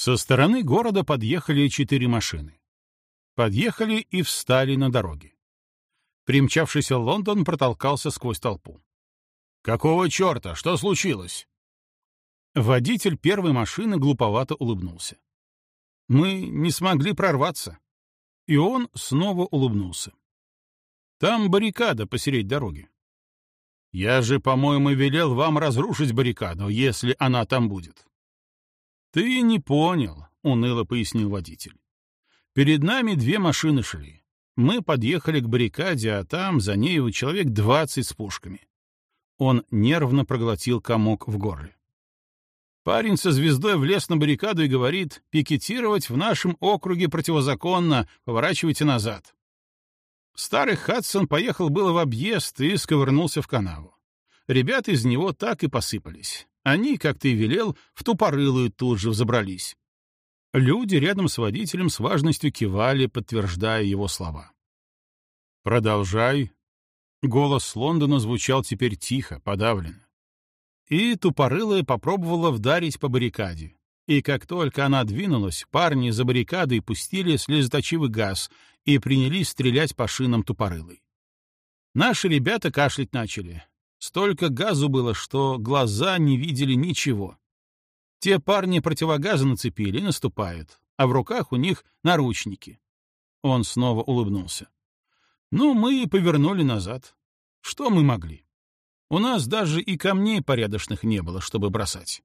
Со стороны города подъехали четыре машины. Подъехали и встали на дороге. Примчавшийся Лондон протолкался сквозь толпу. «Какого черта? Что случилось?» Водитель первой машины глуповато улыбнулся. «Мы не смогли прорваться». И он снова улыбнулся. «Там баррикада посередь дороги. Я же, по-моему, велел вам разрушить баррикаду, если она там будет». «Ты не понял», — уныло пояснил водитель. «Перед нами две машины шли. Мы подъехали к баррикаде, а там за нею человек двадцать с пушками. Он нервно проглотил комок в горле. Парень со звездой влез на баррикаду и говорит, пикетировать в нашем округе противозаконно, поворачивайте назад. Старый Хадсон поехал было в объезд и сковырнулся в канаву. Ребята из него так и посыпались. Они, как ты и велел, в тупорылую тут же взобрались. Люди рядом с водителем с важностью кивали, подтверждая его слова. «Продолжай». Голос Лондона звучал теперь тихо, подавленно. И тупорылая попробовала вдарить по баррикаде. И как только она двинулась, парни за баррикадой пустили слезоточивый газ и принялись стрелять по шинам тупорылой. Наши ребята кашлять начали. Столько газу было, что глаза не видели ничего. Те парни противогазы нацепили и наступают, а в руках у них наручники. Он снова улыбнулся. Ну, мы и повернули назад. Что мы могли? У нас даже и камней порядочных не было, чтобы бросать.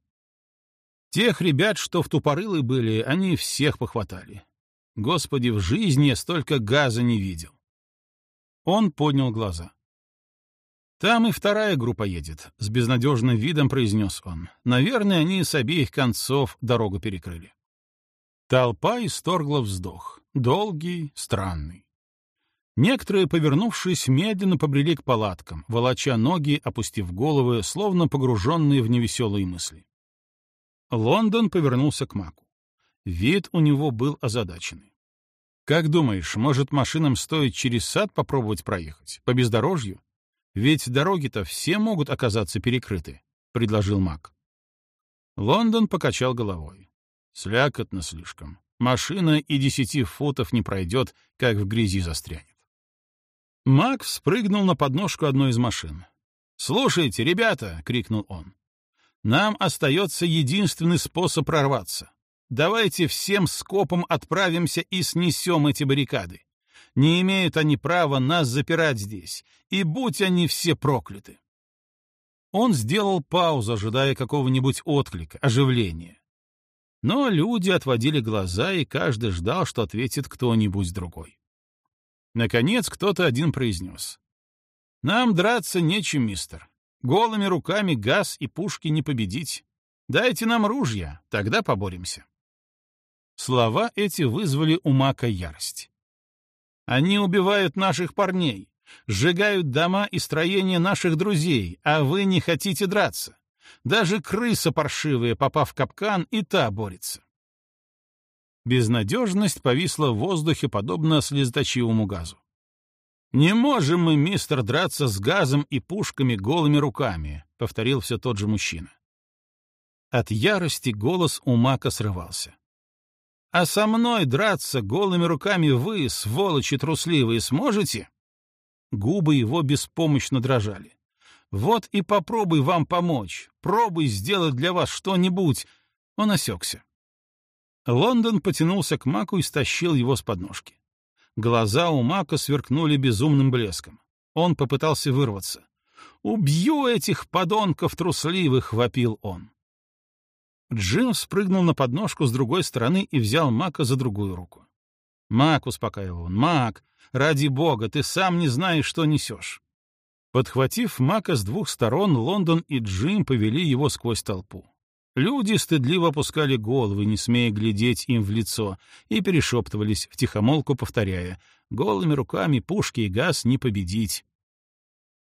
Тех ребят, что в тупорылы были, они всех похватали. Господи, в жизни я столько газа не видел. Он поднял глаза. «Там и вторая группа едет», — с безнадежным видом произнес он. «Наверное, они с обеих концов дорогу перекрыли». Толпа исторгла вздох. Долгий, странный. Некоторые, повернувшись, медленно побрели к палаткам, волоча ноги, опустив головы, словно погруженные в невеселые мысли. Лондон повернулся к Маку. Вид у него был озадаченный. «Как думаешь, может, машинам стоит через сад попробовать проехать? По бездорожью? Ведь дороги-то все могут оказаться перекрыты, — предложил Мак. Лондон покачал головой. Слякотно слишком. Машина и десяти футов не пройдет, как в грязи застрянет. Мак спрыгнул на подножку одной из машин. «Слушайте, ребята!» — крикнул он. «Нам остается единственный способ прорваться. Давайте всем скопом отправимся и снесем эти баррикады. Не имеют они права нас запирать здесь, и будь они все прокляты. Он сделал паузу, ожидая какого-нибудь отклика, оживления. Но люди отводили глаза, и каждый ждал, что ответит кто-нибудь другой. Наконец кто-то один произнес. «Нам драться нечем, мистер. Голыми руками газ и пушки не победить. Дайте нам ружья, тогда поборемся». Слова эти вызвали у Мака ярость. Они убивают наших парней, сжигают дома и строения наших друзей, а вы не хотите драться. Даже крыса паршивая, попав в капкан, и та борется. Безнадежность повисла в воздухе, подобно слезоточивому газу. «Не можем мы, мистер, драться с газом и пушками голыми руками», — повторил все тот же мужчина. От ярости голос у Мака срывался. А со мной драться голыми руками вы, сволочи трусливые, сможете?» Губы его беспомощно дрожали. «Вот и попробуй вам помочь. Пробуй сделать для вас что-нибудь». Он осекся. Лондон потянулся к Маку и стащил его с подножки. Глаза у Мака сверкнули безумным блеском. Он попытался вырваться. «Убью этих подонков трусливых!» — вопил он. Джим спрыгнул на подножку с другой стороны и взял Мака за другую руку. «Мак», — успокаивал он, — «Мак, ради бога, ты сам не знаешь, что несешь». Подхватив Мака с двух сторон, Лондон и Джим повели его сквозь толпу. Люди стыдливо опускали головы, не смея глядеть им в лицо, и перешептывались, втихомолку повторяя «Голыми руками пушки и газ не победить».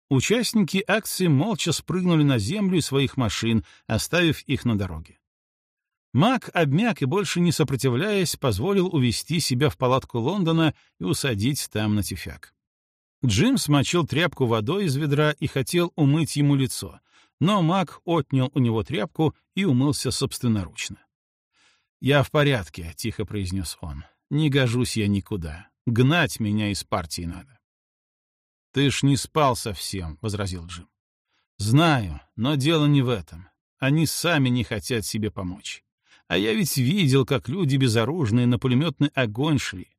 Участники акции молча спрыгнули на землю из своих машин, оставив их на дороге. Мак обмяк и, больше не сопротивляясь, позволил увести себя в палатку Лондона и усадить там на тюфяк. Джим смочил тряпку водой из ведра и хотел умыть ему лицо, но Мак отнял у него тряпку и умылся собственноручно. «Я в порядке», — тихо произнес он. «Не гожусь я никуда. Гнать меня из партии надо». «Ты ж не спал совсем», — возразил Джим. «Знаю, но дело не в этом. Они сами не хотят себе помочь. А я ведь видел, как люди безоружные на пулеметный огонь шли.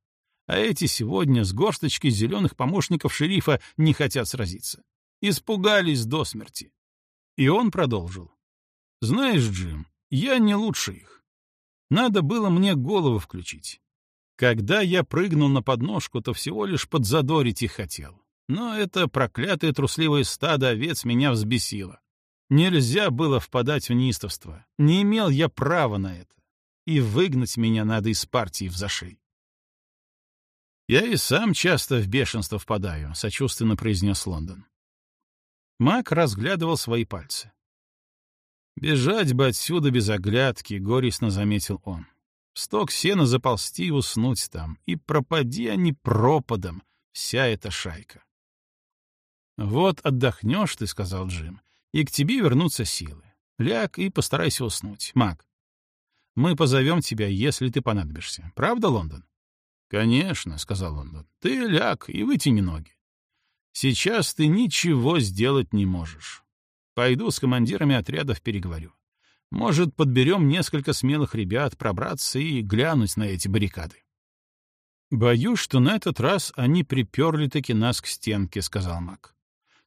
А эти сегодня с горсточкой зеленых помощников шерифа не хотят сразиться. Испугались до смерти. И он продолжил. «Знаешь, Джим, я не лучше их. Надо было мне голову включить. Когда я прыгнул на подножку, то всего лишь подзадорить их хотел. Но это проклятое трусливое стадо овец меня взбесило. Нельзя было впадать в неистовство. Не имел я права на это. И выгнать меня надо из партии в зашей. «Я и сам часто в бешенство впадаю», — сочувственно произнес Лондон. Мак разглядывал свои пальцы. «Бежать бы отсюда без оглядки», — горестно заметил он. «Сток сена заползти и уснуть там, и пропади они пропадом, вся эта шайка». «Вот отдохнешь ты», — сказал Джим, — «и к тебе вернутся силы. Ляг и постарайся уснуть, Мак. Мы позовем тебя, если ты понадобишься. Правда, Лондон?» «Конечно», — сказал Лондон. «Ты ляг и вытяни ноги. Сейчас ты ничего сделать не можешь. Пойду с командирами отрядов переговорю. Может, подберем несколько смелых ребят пробраться и глянуть на эти баррикады. «Боюсь, что на этот раз они приперли-таки нас к стенке», — сказал Мак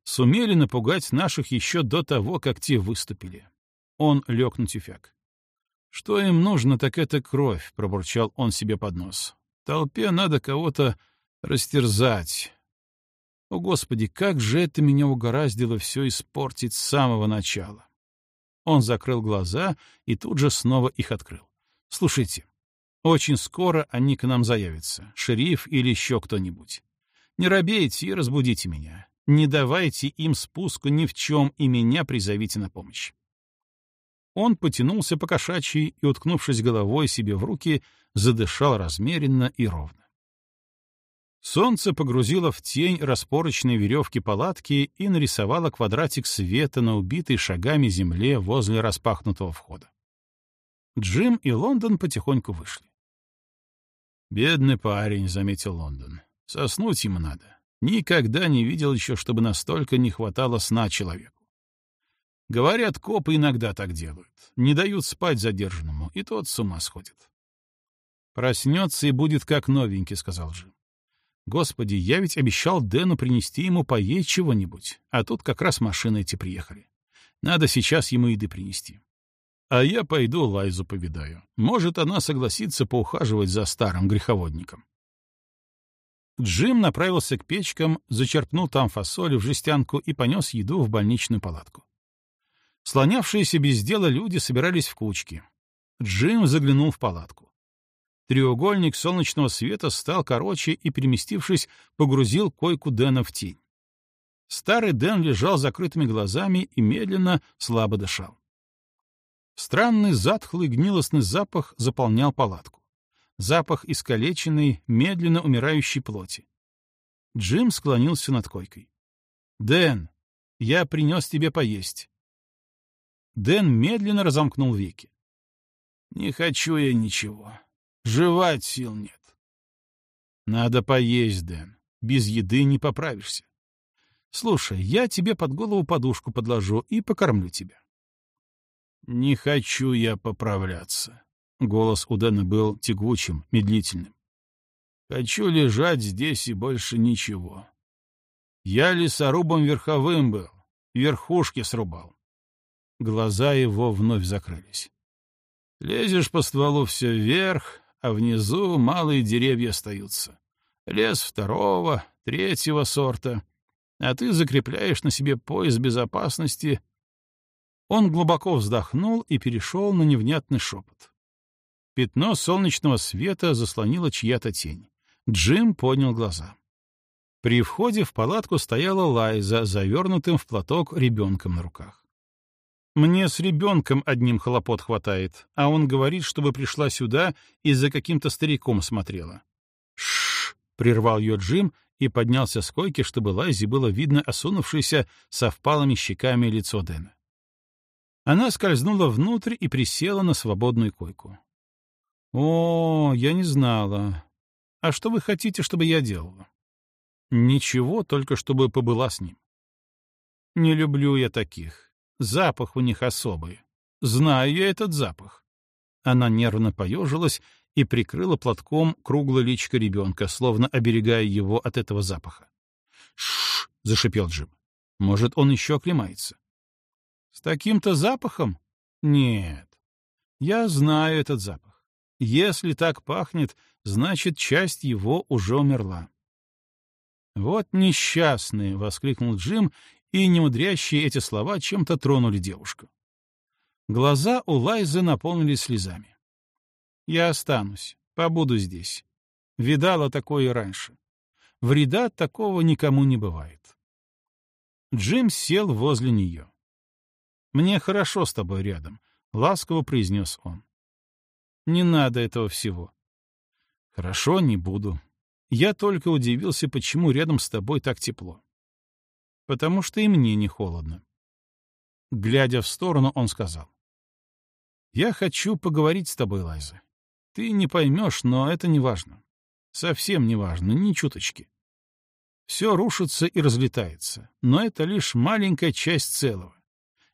сумели напугать наших еще до того, как те выступили. Он лег на тюфяк. «Что им нужно, так это кровь», — пробурчал он себе под нос. «Толпе надо кого-то растерзать». О, Господи, как же это меня угораздило все испортить с самого начала. Он закрыл глаза и тут же снова их открыл. «Слушайте, очень скоро они к нам заявятся, шериф или еще кто-нибудь. Не робейте и разбудите меня. Не давайте им спуску ни в чем и меня призовите на помощь. Он потянулся по кошачьи и, уткнувшись головой себе в руки, задышал размеренно и ровно. Солнце погрузило в тень распорочной веревки палатки и нарисовало квадратик света на убитой шагами земле возле распахнутого входа. Джим и Лондон потихоньку вышли. «Бедный парень», — заметил Лондон. «Соснуть ему надо. Никогда не видел еще, чтобы настолько не хватало сна человеку. Говорят, копы иногда так делают. Не дают спать задержанному, и тот с ума сходит. «Проснется и будет как новенький», — сказал Джим. «Господи, я ведь обещал Дэну принести ему поесть чего-нибудь, а тут как раз машины эти приехали. Надо сейчас ему еды принести. А я пойду Лайзу повидаю. Может, она согласится поухаживать за старым греховодником». Джим направился к печкам, зачерпнул там фасоль в жестянку и понес еду в больничную палатку. Слонявшиеся без дела люди собирались в кучки. Джим заглянул в палатку. Треугольник солнечного света стал короче и, переместившись, погрузил койку Дэна в тень. Старый Дэн лежал закрытыми глазами и медленно, слабо дышал. Странный затхлый гнилостный запах заполнял палатку запах искалеченной, медленно умирающей плоти. Джим склонился над койкой. «Дэн, я принес тебе поесть». Дэн медленно разомкнул веки. «Не хочу я ничего. Жевать сил нет». «Надо поесть, Дэн. Без еды не поправишься. Слушай, я тебе под голову подушку подложу и покормлю тебя». «Не хочу я поправляться», Голос у Дэна был тягучим, медлительным. «Хочу лежать здесь и больше ничего. Я лесорубом верховым был, верхушки срубал». Глаза его вновь закрылись. «Лезешь по стволу все вверх, а внизу малые деревья остаются. Лес второго, третьего сорта, а ты закрепляешь на себе пояс безопасности». Он глубоко вздохнул и перешел на невнятный шепот. Пятно солнечного света заслонило чья-то тень. Джим поднял глаза. При входе в палатку стояла Лайза, завернутым в платок ребенком на руках. «Мне с ребенком одним хлопот хватает, а он говорит, чтобы пришла сюда и за каким-то стариком смотрела». «Шш!» — прервал ее Джим и поднялся с койки, чтобы Лайзе было видно осунувшееся со впалыми щеками лицо Дэна. Она скользнула внутрь и присела на свободную койку. О, я не знала. А что вы хотите, чтобы я делала? Ничего, только чтобы побыла с ним. Не люблю я таких. Запах у них особый. Знаю я этот запах. Она нервно поежилась и прикрыла платком круглое личико ребенка, словно оберегая его от этого запаха. «Ш-ш-ш!» — зашипел Джим. «Может, он еще оклемается?» «С таким-то запахом? Нет. Я знаю этот запах. Если так пахнет, значит, часть его уже умерла». «Вот несчастные!» — воскликнул Джим, и немудрящие эти слова чем-то тронули девушку. Глаза у Лайзы наполнились слезами. «Я останусь, побуду здесь. Видала такое раньше. Вреда такого никому не бывает». Джим сел возле нее. «Мне хорошо с тобой рядом», — ласково произнес он. «Не надо этого всего». «Хорошо, не буду. Я только удивился, почему рядом с тобой так тепло. Потому что и мне не холодно». Глядя в сторону, он сказал. Я хочу поговорить с тобой, Лайза. Ты не поймешь, но это не важно. Совсем не важно, ни чуточки. Все рушится и разлетается, но это лишь маленькая часть целого.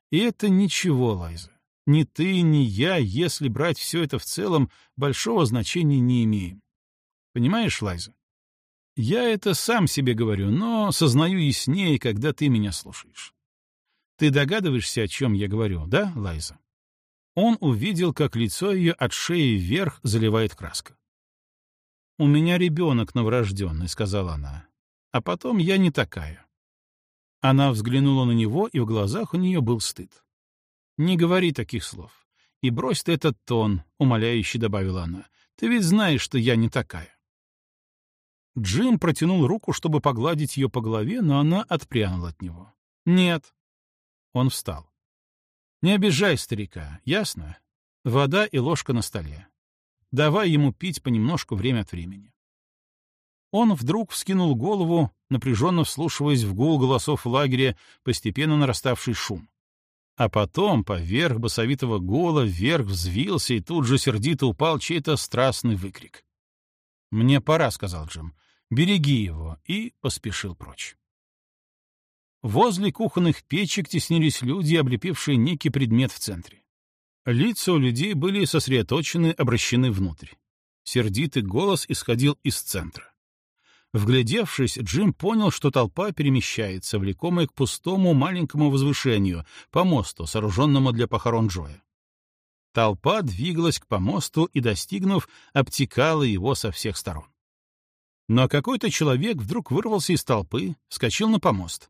И это ничего, Лайза. Ни ты, ни я, если брать все это в целом, большого значения не имеем. Понимаешь, Лайза? Я это сам себе говорю, но сознаю яснее, когда ты меня слушаешь. Ты догадываешься, о чем я говорю, да, Лайза? он увидел, как лицо ее от шеи вверх заливает краска. «У меня ребенок новорожденный», — сказала она. «А потом я не такая». Она взглянула на него, и в глазах у нее был стыд. «Не говори таких слов. И брось ты этот тон», — умоляюще добавила она. «Ты ведь знаешь, что я не такая». Джим протянул руку, чтобы погладить ее по голове, но она отпрянула от него. «Нет». Он встал. Не обижай старика, ясно? Вода и ложка на столе. Давай ему пить понемножку время от времени. Он вдруг вскинул голову, напряженно вслушиваясь в гул голосов в лагере, постепенно нараставший шум. А потом поверх басовитого гола вверх взвился и тут же сердито упал чей-то страстный выкрик. «Мне пора», — сказал Джим. «Береги его», и поспешил прочь. Возле кухонных печек теснились люди, облепившие некий предмет в центре. Лица у людей были сосредоточены, обращены внутрь. Сердитый голос исходил из центра. Вглядевшись, Джим понял, что толпа перемещается, влекомая к пустому маленькому возвышению, помосту, сооруженному для похорон Джоя. Толпа двигалась к помосту и, достигнув, обтекала его со всех сторон. Но какой-то человек вдруг вырвался из толпы, вскочил на помост.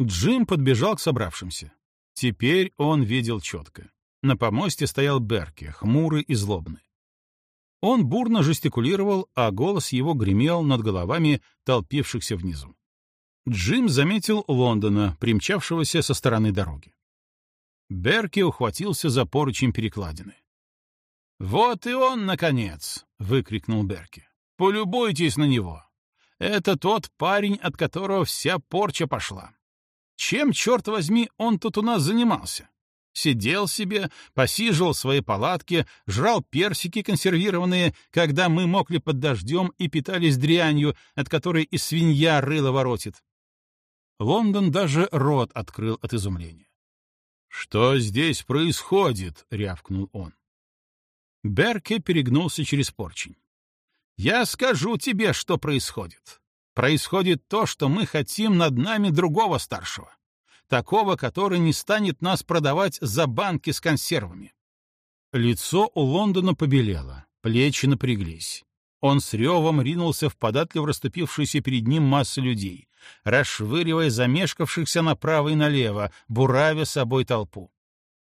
Джим подбежал к собравшимся. Теперь он видел четко. На помосте стоял Берки, хмурый и злобный. Он бурно жестикулировал, а голос его гремел над головами толпившихся внизу. Джим заметил Лондона, примчавшегося со стороны дороги. Берки ухватился за поручень перекладины. «Вот и он, наконец!» — выкрикнул Берки. «Полюбуйтесь на него! Это тот парень, от которого вся порча пошла. Чем, черт возьми, он тут у нас занимался? Сидел себе, посиживал в своей палатке, жрал персики консервированные, когда мы мокли под дождем и питались дрянью, от которой и свинья рыло воротит. Лондон даже рот открыл от изумления. «Что здесь происходит?» — рявкнул он. Берке перегнулся через поручень. «Я скажу тебе, что происходит. Происходит то, что мы хотим над нами другого старшего. Такого, который не станет нас продавать за банки с консервами. Лицо у Лондона побелело, плечи напряглись. Он с ревом ринулся в податливо расступившуюся перед ним массу людей, расшвыривая замешкавшихся направо и налево, буравя собой толпу.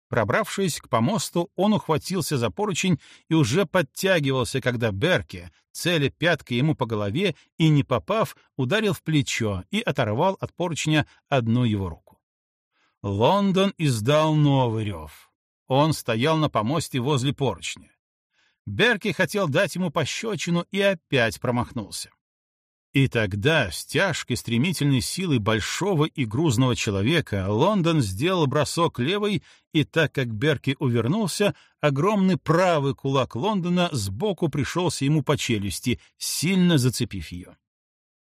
Пробравшись к помосту, он ухватился за поручень и уже подтягивался, когда Берке, целя пяткой ему по голове и, не попав, ударил в плечо и оторвал от поручня одну его руку. Лондон издал новый рев. Он стоял на помосте возле поручня. Берке хотел дать ему пощечину и опять промахнулся. И тогда, с тяжкой стремительной силой большого и грузного человека, Лондон сделал бросок левой, и так как Берки увернулся, огромный правый кулак Лондона сбоку пришелся ему по челюсти, сильно зацепив ее.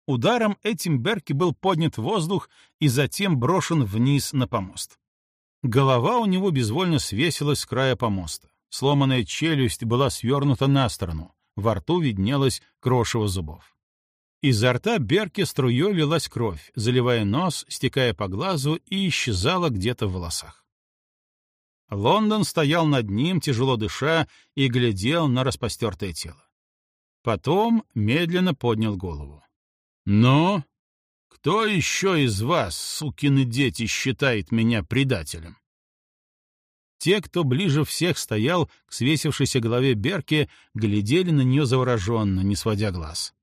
Ударом этим Берки был поднят в воздух и затем брошен вниз на помост. Голова у него безвольно свесилась с края помоста. Сломанная челюсть была свернута на сторону, во рту виднелось крошево зубов. Изо рта Берки струей лилась кровь, заливая нос, стекая по глазу и исчезала где-то в волосах. Лондон стоял над ним, тяжело дыша, и глядел на распостертое тело. Потом медленно поднял голову. «Ну, кто еще из вас, сукины дети, считает меня предателем?» Те, кто ближе всех стоял к свесившейся голове Берки, глядели на нее завороженно, не сводя глаз.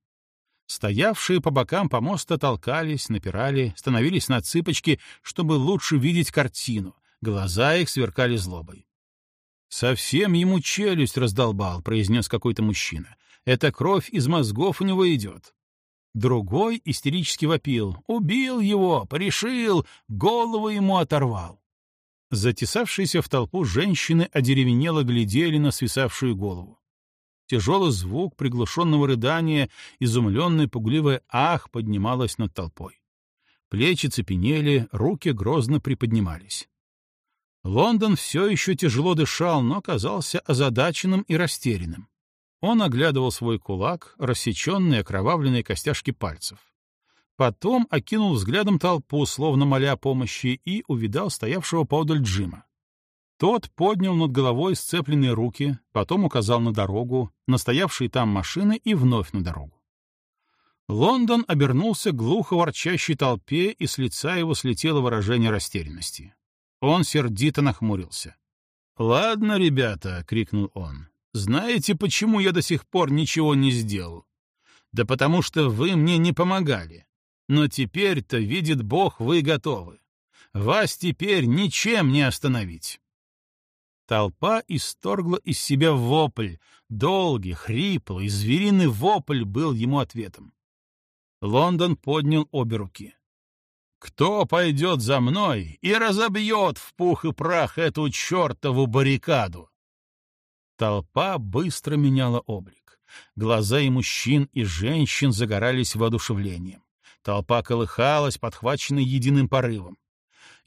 Стоявшие по бокам помоста толкались, напирали, становились на цыпочки, чтобы лучше видеть картину. Глаза их сверкали злобой. «Совсем ему челюсть раздолбал», — произнес какой-то мужчина. «Эта кровь из мозгов у него идет». Другой истерически вопил. «Убил его! Порешил! Голову ему оторвал!» Затесавшиеся в толпу женщины одеревенело глядели на свисавшую голову. Тяжелый звук приглушенного рыдания, изумленный пугливый ах поднималось над толпой. Плечи цепенели, руки грозно приподнимались. Лондон все еще тяжело дышал, но казался озадаченным и растерянным. Он оглядывал свой кулак, рассеченные окровавленные костяшки пальцев. Потом окинул взглядом толпу, словно моля помощи, и увидал стоявшего поодаль Джима. Тот поднял над головой сцепленные руки, потом указал на дорогу, на стоявшие там машины и вновь на дорогу. Лондон обернулся глухо ворчащей толпе, и с лица его слетело выражение растерянности. Он сердито нахмурился. «Ладно, ребята», — крикнул он, — «знаете, почему я до сих пор ничего не сделал? Да потому что вы мне не помогали. Но теперь-то, видит Бог, вы готовы. Вас теперь ничем не остановить». Толпа исторгла из себя вопль, долгий, хриплый, звериный вопль был ему ответом. Лондон поднял обе руки. «Кто пойдет за мной и разобьет в пух и прах эту чертову баррикаду?» Толпа быстро меняла облик. Глаза и мужчин, и женщин загорались воодушевлением. Толпа колыхалась, подхваченная единым порывом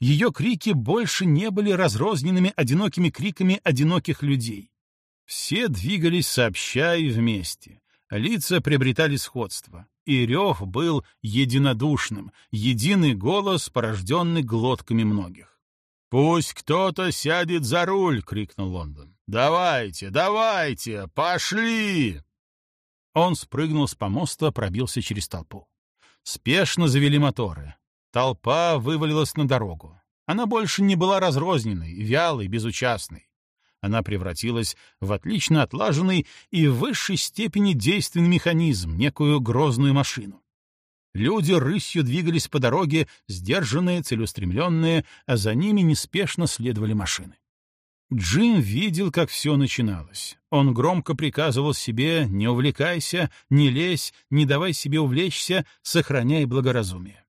ее крики больше не были разрозненными одинокими криками одиноких людей. Все двигались сообща и вместе. Лица приобретали сходство, и рев был единодушным, единый голос, порожденный глотками многих. «Пусть кто-то сядет за руль!» — крикнул Лондон. «Давайте, давайте, пошли!» Он спрыгнул с помоста, пробился через толпу. Спешно завели моторы. Толпа вывалилась на дорогу. Она больше не была разрозненной, вялой, безучастной. Она превратилась в отлично отлаженный и в высшей степени действенный механизм, некую грозную машину. Люди рысью двигались по дороге, сдержанные, целеустремленные, а за ними неспешно следовали машины. Джим видел, как все начиналось. Он громко приказывал себе «не увлекайся, не лезь, не давай себе увлечься, сохраняй благоразумие».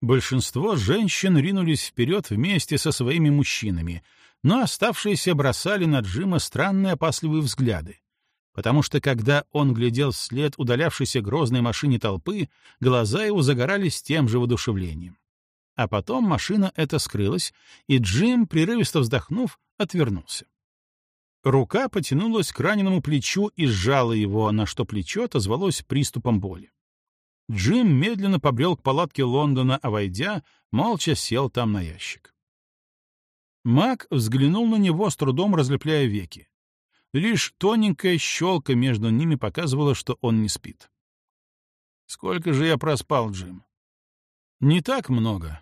Большинство женщин ринулись вперед вместе со своими мужчинами, но оставшиеся бросали на Джима странные опасливые взгляды, потому что когда он глядел вслед удалявшейся грозной машине толпы, глаза его загорались тем же воодушевлением. А потом машина эта скрылась, и Джим, прерывисто вздохнув, отвернулся. Рука потянулась к раненому плечу и сжала его, на что плечо отозвалось приступом боли. Джим медленно побрел к палатке Лондона, а войдя, молча сел там на ящик. Мак взглянул на него, с трудом разлепляя веки. Лишь тоненькая щелка между ними показывала, что он не спит. «Сколько же я проспал, Джим?» «Не так много.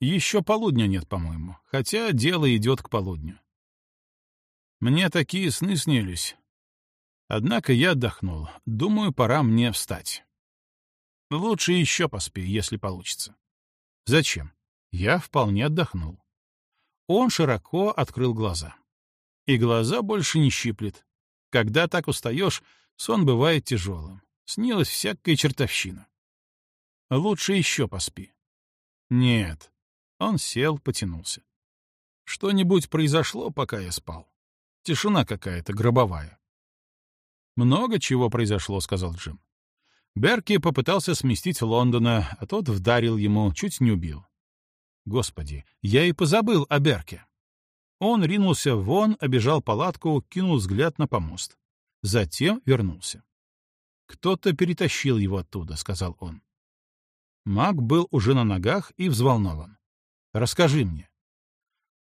Еще полудня нет, по-моему, хотя дело идет к полудню. Мне такие сны снились. Однако я отдохнул. Думаю, пора мне встать». Лучше еще поспи, если получится. Зачем? Я вполне отдохнул. Он широко открыл глаза. И глаза больше не щиплет. Когда так устаешь, сон бывает тяжелым. Снилась всякая чертовщина. Лучше еще поспи. Нет. Он сел, потянулся. Что-нибудь произошло, пока я спал? Тишина какая-то гробовая. Много чего произошло, сказал Джим. Берки попытался сместить Лондона, а тот вдарил ему, чуть не убил. Господи, я и позабыл о Берке. Он ринулся вон, обежал палатку, кинул взгляд на помост. Затем вернулся. «Кто-то перетащил его оттуда», — сказал он. Маг был уже на ногах и взволнован. «Расскажи мне».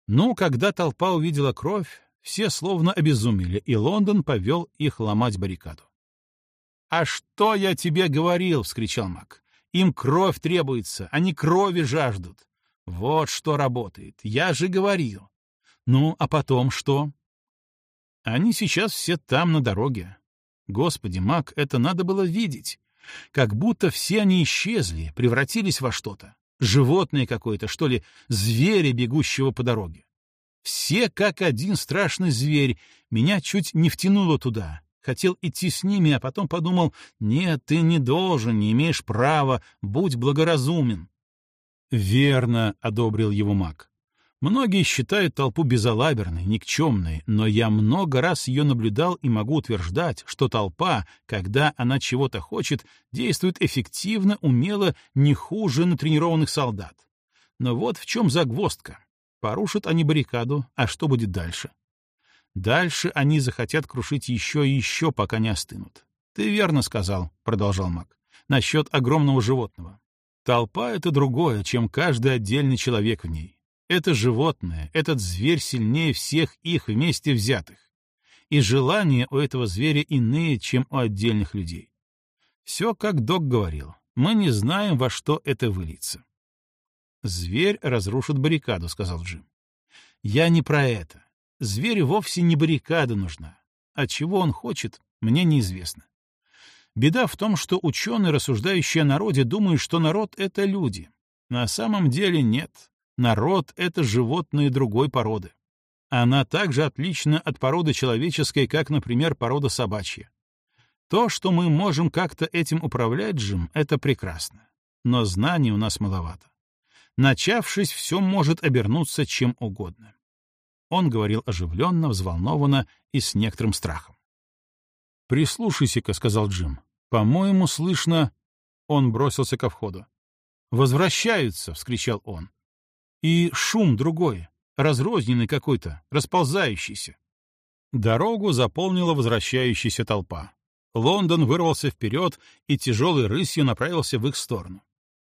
Ну, когда толпа увидела кровь, все словно обезумели, и Лондон повел их ломать баррикаду. «А что я тебе говорил?» — вскричал Мак. «Им кровь требуется, они крови жаждут. Вот что работает, я же говорил. Ну, а потом что? Они сейчас все там, на дороге. Господи, Мак, это надо было видеть. Как будто все они исчезли, превратились во что-то. Животное какое-то, что ли, зверя, бегущего по дороге. Все как один страшный зверь. Меня чуть не втянуло туда. Хотел идти с ними, а потом подумал, нет, ты не должен, не имеешь права, будь благоразумен. Верно, — одобрил его маг. Многие считают толпу безалаберной, никчемной, но я много раз ее наблюдал и могу утверждать, что толпа, когда она чего-то хочет, действует эффективно, умело, не хуже натренированных солдат. Но вот в чем загвоздка. Порушат они баррикаду, а что будет дальше? Дальше они захотят крушить еще и еще, пока не остынут. «Ты верно сказал», — продолжал маг, — «насчет огромного животного. Толпа — это другое, чем каждый отдельный человек в ней. Это животное, этот зверь сильнее всех их вместе взятых. И желания у этого зверя иные, чем у отдельных людей. Все, как док говорил, мы не знаем, во что это выльется. «Зверь разрушит баррикаду», — сказал Джим. «Я не про это. Зверю вовсе не баррикада нужна. А чего он хочет, мне неизвестно. Беда в том, что ученые, рассуждающие о народе, думают, что народ — это люди. На самом деле нет. Народ — это животные другой породы. Она также отлична от породы человеческой, как, например, порода собачья. То, что мы можем как-то этим управлять, Джим, это прекрасно. Но знаний у нас маловато. Начавшись, все может обернуться чем угодно. Он говорил оживленно, взволнованно и с некоторым страхом. «Прислушайся-ка», — сказал Джим. «По-моему, слышно...» Он бросился ко входу. «Возвращаются!» — вскричал он. И шум другой, разрозненный какой-то, расползающийся. Дорогу заполнила возвращающаяся толпа. Лондон вырвался вперед и тяжелой рысью направился в их сторону.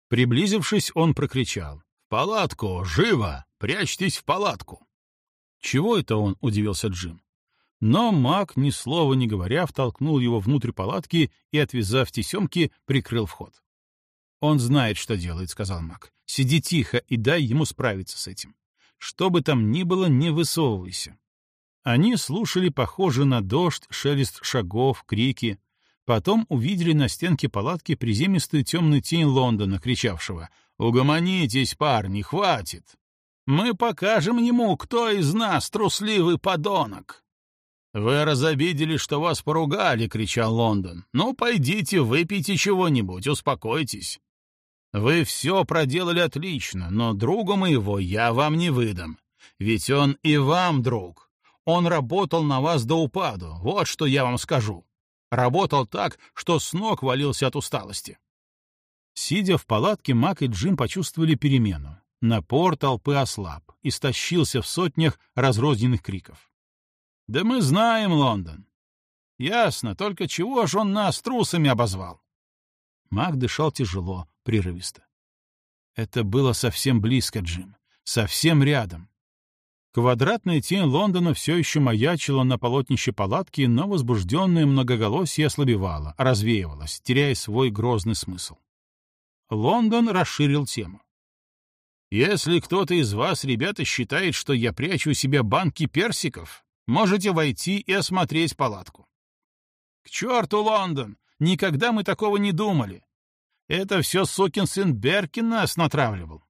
Приблизившись, он прокричал. «В палатку! Живо! Прячьтесь в палатку!» «Чего это он?» — удивился Джим. Но маг, ни слова не говоря, втолкнул его внутрь палатки и, отвязав тесемки, прикрыл вход. «Он знает, что делает», — сказал маг. «Сиди тихо и дай ему справиться с этим. Что бы там ни было, не высовывайся». Они слушали, похоже на дождь, шелест шагов, крики. Потом увидели на стенке палатки приземистую темную тень Лондона, кричавшего «Угомонитесь, парни, хватит! Мы покажем ему, кто из нас трусливый подонок!» «Вы разобидели, что вас поругали!» — кричал Лондон. «Ну, пойдите, выпейте чего-нибудь, успокойтесь. Вы все проделали отлично, но другу моего я вам не выдам. Ведь он и вам друг. Он работал на вас до упаду, вот что я вам скажу. Работал так, что с ног валился от усталости. Сидя в палатке, Мак и Джим почувствовали перемену. Напор толпы ослаб, истощился в сотнях разрозненных криков. «Да мы знаем, Лондон!» «Ясно, только чего ж он нас трусами обозвал?» Мак дышал тяжело, прерывисто. Это было совсем близко, Джим. Совсем рядом. Квадратная тень Лондона все еще маячила на полотнище палатки, но возбужденное многоголосие ослабевало, развеивалось, теряя свой грозный смысл. Лондон расширил тему. «Если кто-то из вас, ребята, считает, что я прячу у себя банки персиков, можете войти и осмотреть палатку». «К черту, Лондон! Никогда мы такого не думали. Это все сукин сын Беркин нас натравливал.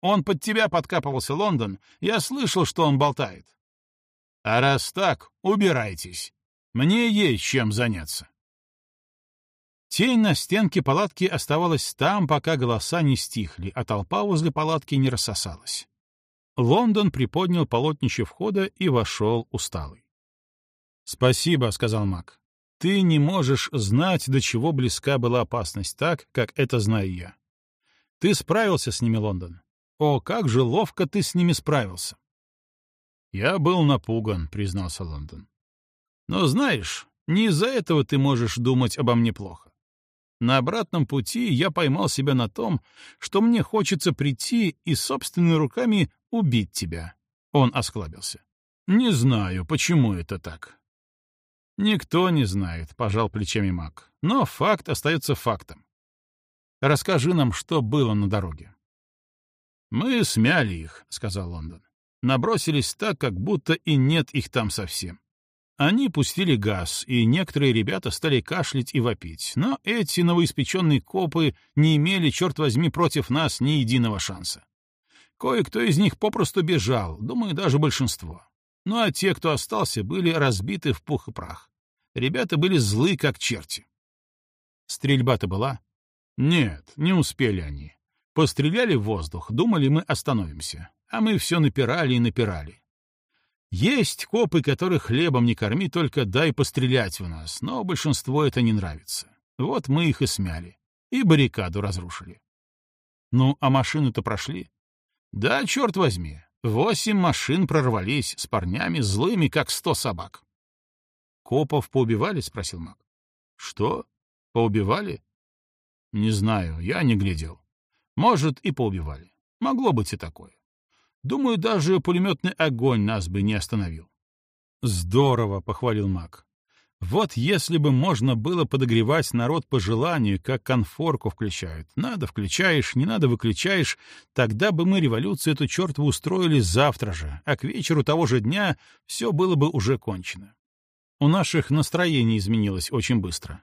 Он под тебя подкапывался, Лондон. Я слышал, что он болтает. А раз так, убирайтесь. Мне есть чем заняться. Тень на стенке палатки оставалась там, пока голоса не стихли, а толпа возле палатки не рассосалась. Лондон приподнял полотнище входа и вошел усталый. «Спасибо», — сказал Мак. «Ты не можешь знать, до чего близка была опасность, так, как это знаю я. Ты справился с ними, Лондон. О, как же ловко ты с ними справился!» «Я был напуган», — признался Лондон. «Но знаешь, не из-за этого ты можешь думать обо мне плохо. На обратном пути я поймал себя на том, что мне хочется прийти и собственными руками убить тебя. Он осклабился. Не знаю, почему это так. Никто не знает, пожал плечами маг. Но факт остается фактом. Расскажи нам, что было на дороге. Мы смяли их, сказал Лондон. Набросились так, как будто и нет их там совсем. Они пустили газ, и некоторые ребята стали кашлять и вопить, но эти новоиспеченные копы не имели, черт возьми, против нас ни единого шанса. Кое-кто из них попросту бежал, думаю, даже большинство. Ну а те, кто остался, были разбиты в пух и прах. Ребята были злы, как черти. Стрельба-то была? Нет, не успели они. Постреляли в воздух, думали, мы остановимся. А мы все напирали и напирали. Есть копы, которых хлебом не корми, только дай пострелять в нас, но большинство это не нравится. Вот мы их и смяли. И баррикаду разрушили. Ну, а машину-то прошли? Да, черт возьми, восемь машин прорвались с парнями злыми, как сто собак. Копов поубивали? — спросил Мак. Что? Поубивали? Не знаю, я не глядел. Может, и поубивали. Могло быть и такое. Думаю, даже пулеметный огонь нас бы не остановил. Здорово, — похвалил Мак. Вот если бы можно было подогревать народ по желанию, как конфорку включают. Надо включаешь, не надо выключаешь, тогда бы мы революцию эту чертову устроили завтра же, а к вечеру того же дня все было бы уже кончено. У наших настроений изменилось очень быстро.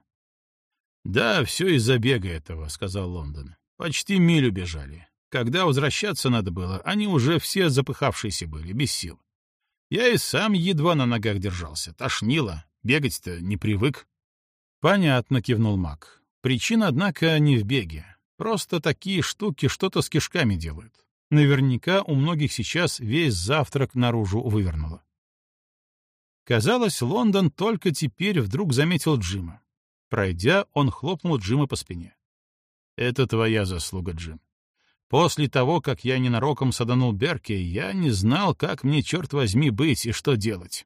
«Да, все из-за бега этого», — сказал Лондон. «Почти милю бежали. Когда возвращаться надо было, они уже все запыхавшиеся были, без сил. Я и сам едва на ногах держался, тошнило, бегать-то не привык. Понятно, кивнул Мак. Причина, однако, не в беге. Просто такие штуки что-то с кишками делают. Наверняка у многих сейчас весь завтрак наружу вывернуло. Казалось, Лондон только теперь вдруг заметил Джима. Пройдя, он хлопнул Джима по спине. «Это твоя заслуга, Джим. После того, как я ненароком саданул Берки, я не знал, как мне, черт возьми, быть и что делать.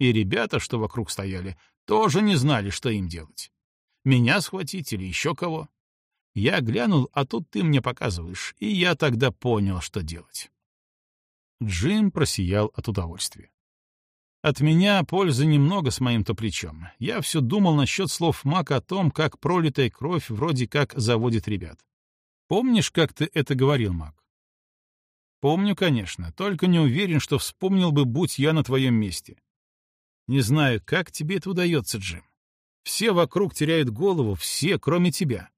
И ребята, что вокруг стояли, тоже не знали, что им делать. Меня схватить или еще кого? Я глянул, а тут ты мне показываешь, и я тогда понял, что делать. Джим просиял от удовольствия. От меня пользы немного с моим-то плечом. Я все думал насчет слов Мака о том, как пролитая кровь вроде как заводит ребят. Помнишь, как ты это говорил, Мак? Помню, конечно, только не уверен, что вспомнил бы, будь я на твоем месте. Не знаю, как тебе это удается, Джим. Все вокруг теряют голову, все, кроме тебя.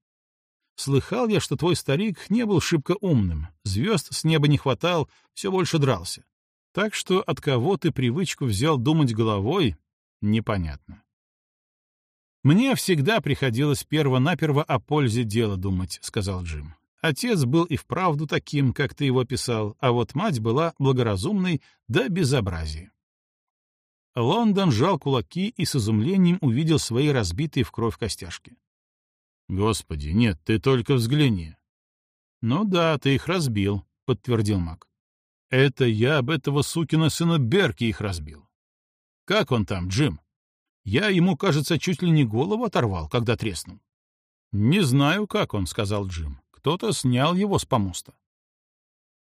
Слыхал я, что твой старик не был шибко умным, звезд с неба не хватал, все больше дрался. Так что от кого ты привычку взял думать головой, непонятно. «Мне всегда приходилось перво-наперво о пользе дела думать», — сказал Джим. Отец был и вправду таким, как ты его писал, а вот мать была благоразумной до безобразия. Лондон сжал кулаки и с изумлением увидел свои разбитые в кровь костяшки. «Господи, нет, ты только взгляни». «Ну да, ты их разбил», — подтвердил Мак. «Это я об этого сукина сына Берки их разбил». «Как он там, Джим?» «Я ему, кажется, чуть ли не голову оторвал, когда треснул». «Не знаю, как он», — сказал Джим. Кто-то снял его с помоста.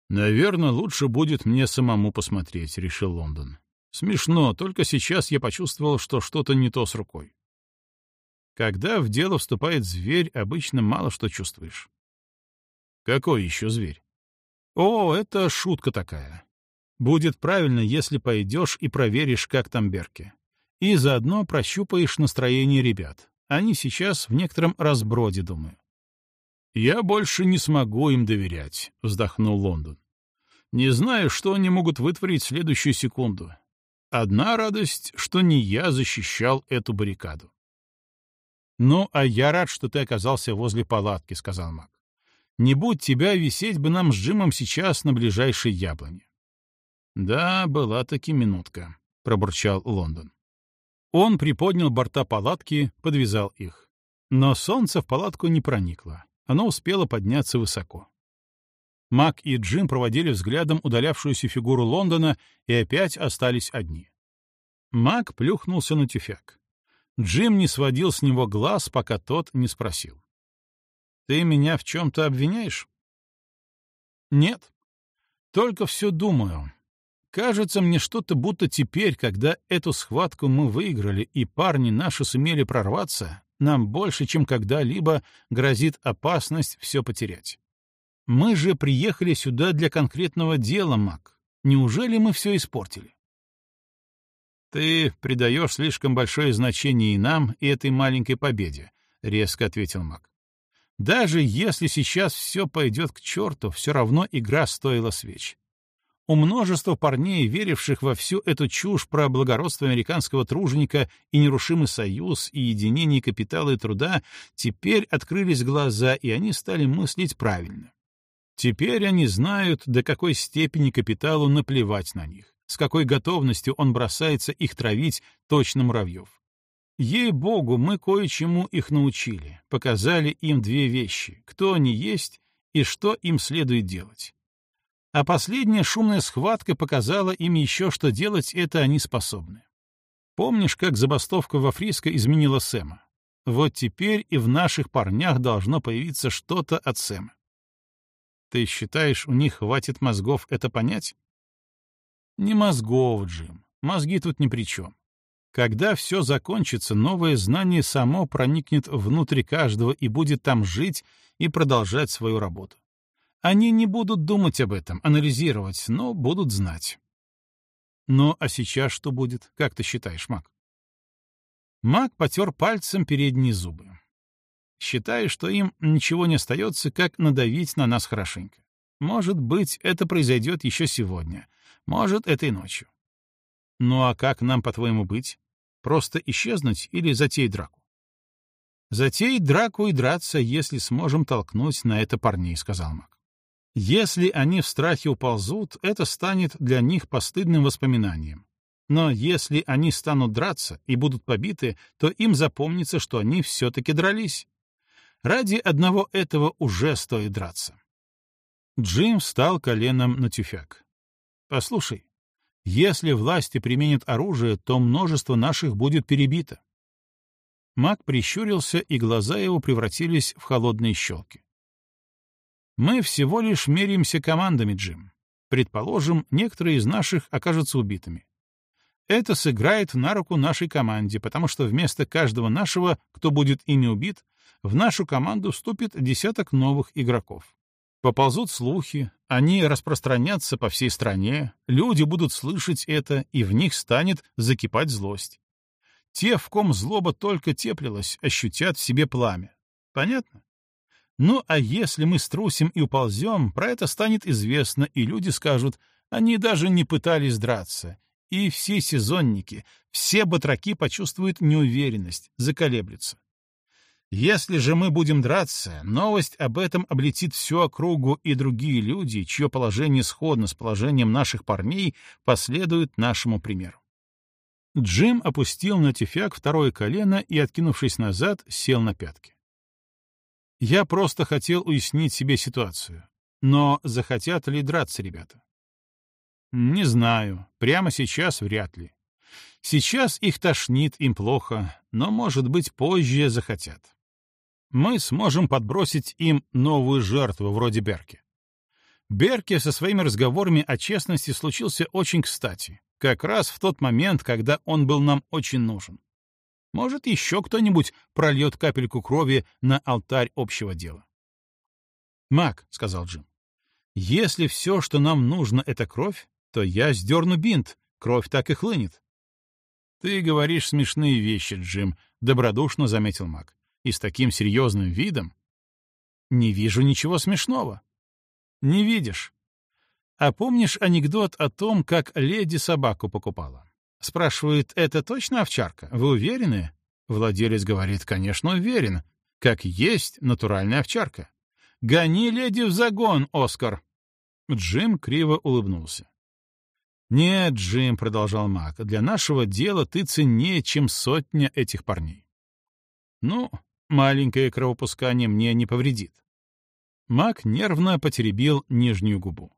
«Наверное, лучше будет мне самому посмотреть», — решил Лондон. «Смешно, только сейчас я почувствовал, что что-то не то с рукой». Когда в дело вступает зверь, обычно мало что чувствуешь. Какой еще зверь? О, это шутка такая. Будет правильно, если пойдешь и проверишь, как там Берки. И заодно прощупаешь настроение ребят. Они сейчас в некотором разброде, думаю. «Я больше не смогу им доверять», — вздохнул Лондон. «Не знаю, что они могут вытворить в следующую секунду. Одна радость, что не я защищал эту баррикаду». «Ну, а я рад, что ты оказался возле палатки», — сказал Мак. «Не будь тебя, висеть бы нам с Джимом сейчас на ближайшей яблоне». «Да, была таки минутка», — пробурчал Лондон. Он приподнял борта палатки, подвязал их. Но солнце в палатку не проникло. Оно успело подняться высоко. Мак и Джим проводили взглядом удалявшуюся фигуру Лондона и опять остались одни. Мак плюхнулся на тюфяк. Джим не сводил с него глаз, пока тот не спросил. «Ты меня в чем-то обвиняешь?» «Нет. Только все думаю. Кажется мне что-то, будто теперь, когда эту схватку мы выиграли и парни наши сумели прорваться, нам больше, чем когда-либо, грозит опасность все потерять. Мы же приехали сюда для конкретного дела, Мак. Неужели мы все испортили? «Ты придаешь слишком большое значение и нам, и этой маленькой победе», — резко ответил Мак. «Даже если сейчас все пойдет к черту, все равно игра стоила свеч. У множества парней, веривших во всю эту чушь про благородство американского труженика и нерушимый союз и единение капитала и труда, теперь открылись глаза, и они стали мыслить правильно. Теперь они знают, до какой степени капиталу наплевать на них с какой готовностью он бросается их травить точно муравьев. Ей-богу, мы кое-чему их научили, показали им две вещи — кто они есть и что им следует делать. А последняя шумная схватка показала им еще, что делать это они способны. Помнишь, как забастовка во Фриско изменила Сэма? Вот теперь и в наших парнях должно появиться что-то от Сэма. Ты считаешь, у них хватит мозгов это понять? Не мозгов, Джим. Мозги тут ни при чем. Когда все закончится, новое знание само проникнет внутрь каждого и будет там жить и продолжать свою работу. Они не будут думать об этом, анализировать, но будут знать. Ну, а сейчас что будет, как ты считаешь, Мак? Мак потер пальцем передние зубы. Считаю, что им ничего не остается, как надавить на нас хорошенько. Может быть, это произойдет еще сегодня, может, этой ночью. Ну а как нам, по-твоему, быть? Просто исчезнуть или затеять драку? Затеять драку и драться, если сможем толкнуть на это парней, — сказал Мак. Если они в страхе уползут, это станет для них постыдным воспоминанием. Но если они станут драться и будут побиты, то им запомнится, что они все-таки дрались. Ради одного этого уже стоит драться. Джим встал коленом на тюфяк. Послушай, если власти применят оружие, то множество наших будет перебито. Маг прищурился, и глаза его превратились в холодные щелки. Мы всего лишь меряемся командами, Джим. Предположим, некоторые из наших окажутся убитыми. Это сыграет на руку нашей команде, потому что вместо каждого нашего, кто будет ими убит, в нашу команду вступит десяток новых игроков. Поползут слухи, они распространятся по всей стране, люди будут слышать это, и в них станет закипать злость. Те, в ком злоба только теплилась, ощутят в себе пламя. Понятно? Ну, а если мы струсим и уползем, про это станет известно, и люди скажут, они даже не пытались драться. И все сезонники, все батраки почувствуют неуверенность, заколеблются. Если же мы будем драться, новость об этом облетит всю округу, и другие люди, чье положение сходно с положением наших парней, последуют нашему примеру. Джим опустил на тюфяк второе колено и, откинувшись назад, сел на пятки. Я просто хотел уяснить себе ситуацию. Но захотят ли драться ребята? Не знаю. Прямо сейчас вряд ли. Сейчас их тошнит, им плохо, но, может быть, позже захотят мы сможем подбросить им новую жертву вроде Берки. Берки со своими разговорами о честности случился очень кстати, как раз в тот момент, когда он был нам очень нужен. Может, еще кто-нибудь прольет капельку крови на алтарь общего дела. «Мак», — сказал Джим, — «если все, что нам нужно, — это кровь, то я сдерну бинт, кровь так и хлынет». «Ты говоришь смешные вещи, Джим», — добродушно заметил Мак и с таким серьезным видом. Не вижу ничего смешного. Не видишь. А помнишь анекдот о том, как леди собаку покупала? Спрашивает, это точно овчарка? Вы уверены? Владелец говорит, конечно, уверен. Как есть натуральная овчарка. Гони леди в загон, Оскар. Джим криво улыбнулся. «Нет, Джим», — продолжал Мак, — «для нашего дела ты ценнее, чем сотня этих парней». «Ну, маленькое кровопускание мне не повредит». Мак нервно потеребил нижнюю губу.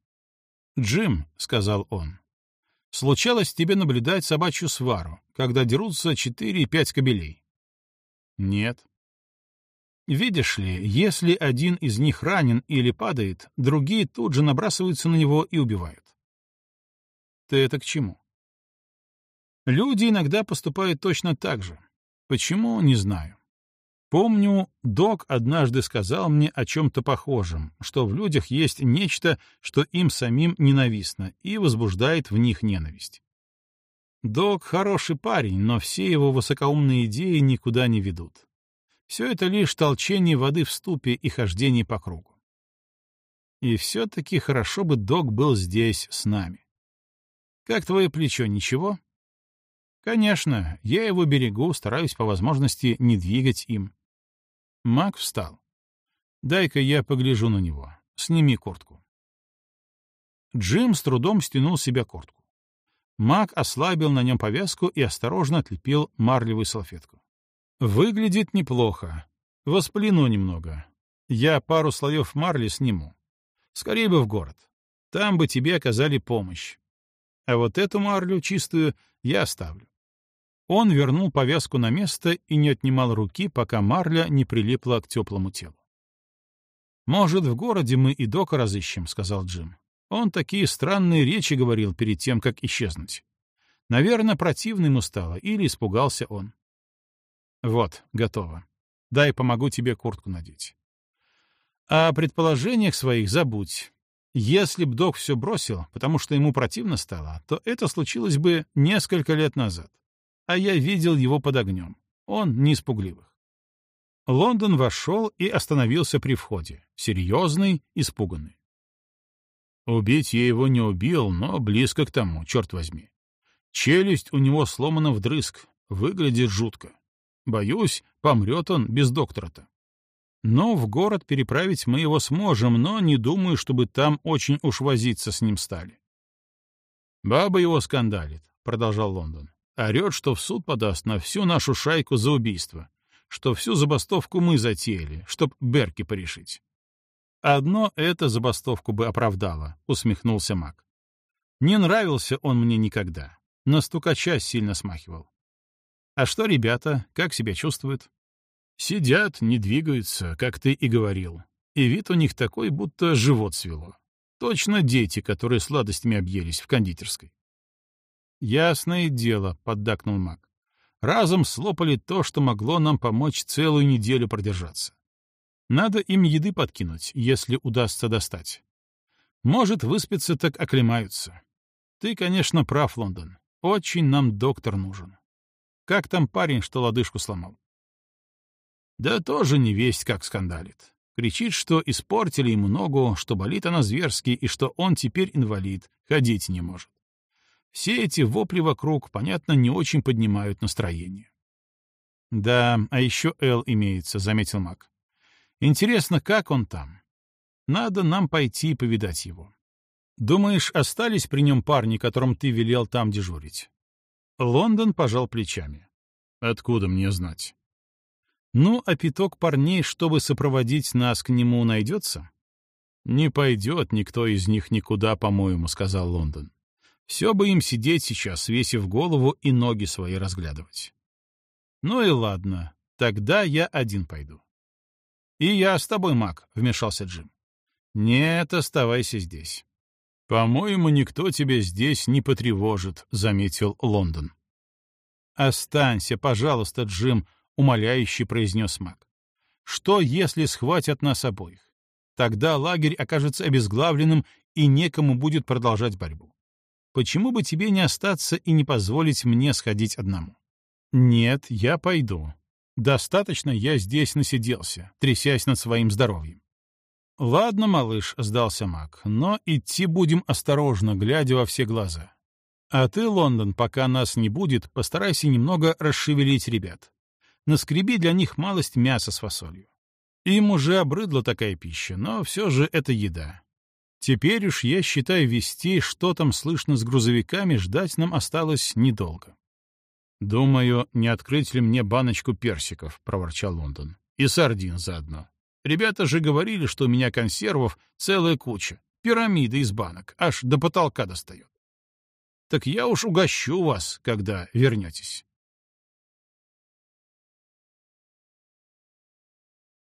«Джим», — сказал он, — «случалось тебе наблюдать собачью свару, когда дерутся четыре-пять кобелей?» «Нет». Видишь ли, если один из них ранен или падает, другие тут же набрасываются на него и убивают. Ты это к чему? Люди иногда поступают точно так же. Почему, не знаю. Помню, док однажды сказал мне о чем-то похожем, что в людях есть нечто, что им самим ненавистно, и возбуждает в них ненависть. Док хороший парень, но все его высокоумные идеи никуда не ведут. Все это лишь толчение воды в ступе и хождение по кругу. И все-таки хорошо бы док был здесь с нами. Как твое плечо, ничего? Конечно, я его берегу, стараюсь по возможности не двигать им. Мак встал. Дай-ка я погляжу на него. Сними куртку. Джим с трудом стянул с себя куртку. Мак ослабил на нем повязку и осторожно отлепил марлевую салфетку. Выглядит неплохо. Восплену немного. Я пару слоев марли сниму. Скорее бы в город. Там бы тебе оказали помощь. А вот эту марлю чистую я оставлю. Он вернул повязку на место и не отнимал руки, пока марля не прилипла к теплому телу. «Может, в городе мы и Дока разыщем», — сказал Джим. Он такие странные речи говорил перед тем, как исчезнуть. Наверное, противно ему стало, или испугался он. «Вот, готово. Дай помогу тебе куртку надеть». О предположениях своих забудь. Если б док все бросил, потому что ему противно стало, то это случилось бы несколько лет назад. А я видел его под огнем. Он не испугливых. Лондон вошел и остановился при входе, серьезный, испуганный. Убить я его не убил, но близко к тому, черт возьми. Челюсть у него сломана вдрызг, выглядит жутко. Боюсь, помрет он без доктора-то. Но в город переправить мы его сможем, но не думаю, чтобы там очень уж возиться с ним стали. «Баба его скандалит», — продолжал Лондон. «Орет, что в суд подаст на всю нашу шайку за убийство, что всю забастовку мы затеяли, чтоб Берки порешить». «Одно это забастовку бы оправдало», — усмехнулся Мак. «Не нравился он мне никогда. На стукача сильно смахивал. А что ребята, как себя чувствуют?» Сидят, не двигаются, как ты и говорил. И вид у них такой, будто живот свело. Точно дети, которые сладостями объелись в кондитерской. «Ясное дело», — поддакнул маг. «Разом слопали то, что могло нам помочь целую неделю продержаться. Надо им еды подкинуть, если удастся достать. Может, выспятся, так оклемаются. Ты, конечно, прав, Лондон. Очень нам доктор нужен. Как там парень, что лодыжку сломал?» Да тоже не весть, как скандалит. Кричит, что испортили ему ногу, что болит она зверски и что он теперь инвалид, ходить не может. Все эти вопли вокруг, понятно, не очень поднимают настроение. «Да, а еще Эл имеется», — заметил Мак. «Интересно, как он там? Надо нам пойти повидать его. Думаешь, остались при нем парни, которым ты велел там дежурить?» Лондон пожал плечами. «Откуда мне знать?» Ну, а пяток парней, чтобы сопроводить нас к нему, найдется? Не пойдет никто из них никуда, по-моему, сказал Лондон. Все бы им сидеть сейчас, свесив голову и ноги свои разглядывать. Ну и ладно, тогда я один пойду. И я с тобой, Мак, вмешался Джим. Нет, оставайся здесь. По-моему, никто тебя здесь не потревожит, заметил Лондон. Останься, пожалуйста, Джим, умоляюще произнес маг. Что, если схватят нас обоих? Тогда лагерь окажется обезглавленным, и некому будет продолжать борьбу. Почему бы тебе не остаться и не позволить мне сходить одному? Нет, я пойду. Достаточно я здесь насиделся, трясясь над своим здоровьем. Ладно, малыш, сдался маг, но идти будем осторожно, глядя во все глаза. А ты, Лондон, пока нас не будет, постарайся немного расшевелить ребят. Наскреби для них малость мяса с фасолью. Им уже обрыдла такая пища, но все же это еда. Теперь уж я считаю вести, что там слышно с грузовиками, ждать нам осталось недолго. «Думаю, не открыть ли мне баночку персиков», — проворчал Лондон. «И сардин заодно. Ребята же говорили, что у меня консервов целая куча, пирамида из банок, аж до потолка достает. Так я уж угощу вас, когда вернетесь».